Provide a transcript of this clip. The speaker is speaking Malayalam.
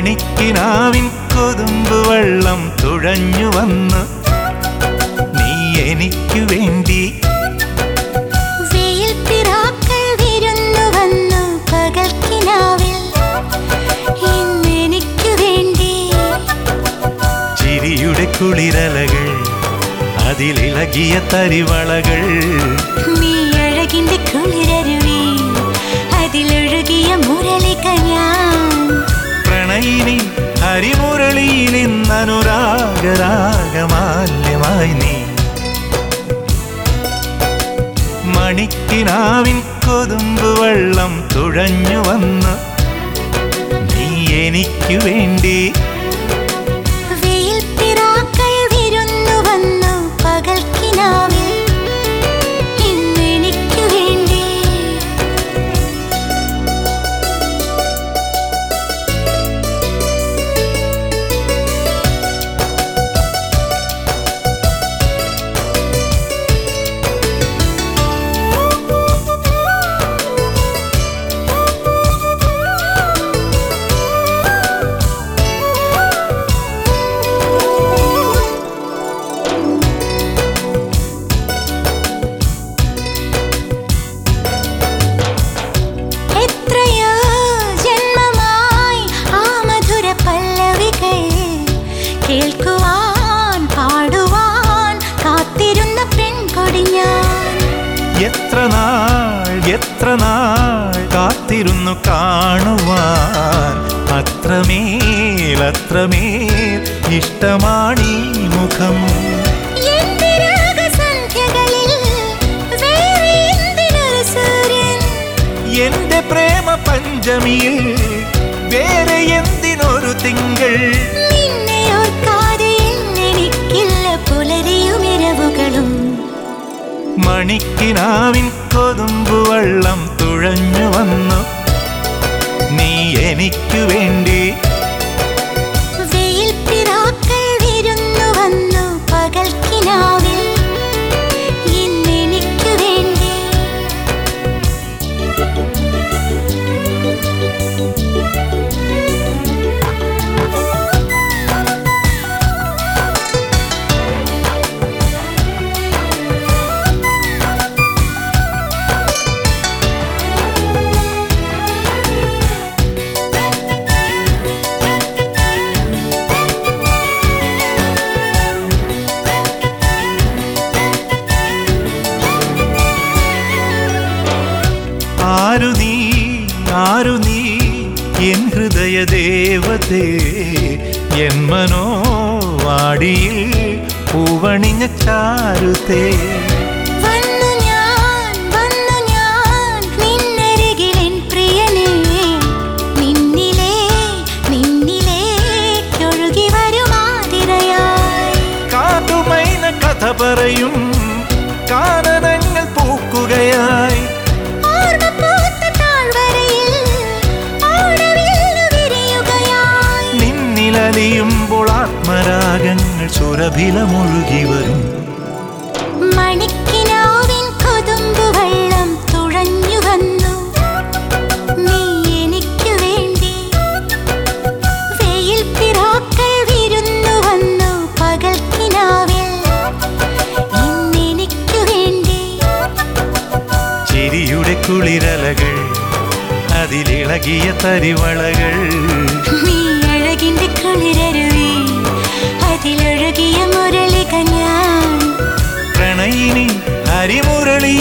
മണിക്കിനാവിൻ കൊതുമ്പ് വെള്ളം തുഴഞ്ഞു വന്ന് നീ എനിക്ക് വേണ്ടി ചിരിയുടെ കുളിരലകൾ അതിലിളകിയ തരിവളകൾ. നീ ഇന്നനുരാഗരാഗമാല്യമായി നീ. മണിക്കിനാവിൻ കൊതുമ്പ് വെള്ളം തുഴഞ്ഞു വന്ന് നീ എനിക്കു വേണ്ടി നാൾ എത്ര നാൾ കാത്തിരുന്നു കാണുവാൻ? അത്രമേൽ അത്രമേൽ ഇഷ്ടമാണീ മുഖം. എന്റെ പ്രേമ പഞ്ചമിയിൽ വേറെ എന്തിനൊരു തിങ്കൾ? മണിക്കിനാവിൻ കൊതുമ്പ് വെള്ളം തുഴഞ്ഞു വന്നു. നീ എനിക്കു വേണ്ടി ആരു നീ? ആരു നീ? എൻ ഹൃദയ ദേവതേ എൻ മനോവാടിയിൽ പൂവണിഞ്ഞ ചാരുതേ. ആത്മരാഗങ്ങൾ സുരഭിലമൊഴുകി വരും. മണിക്കിനാവിൻ കൊതുമ്പ് വെള്ളം തുഴഞ്ഞു വന്നു. നീ എനിക്കു വേണ്ടി വെയിൽ പിറാക്കൾ വിരുന്നു വന്നു പകൽക്കിനാവിൽ. ഇന്നെനിക്കു വേണ്ടി ചിരിയുടെ കുളിരലകൾ അതിലിളകിയ തരിവളകൾ. നീ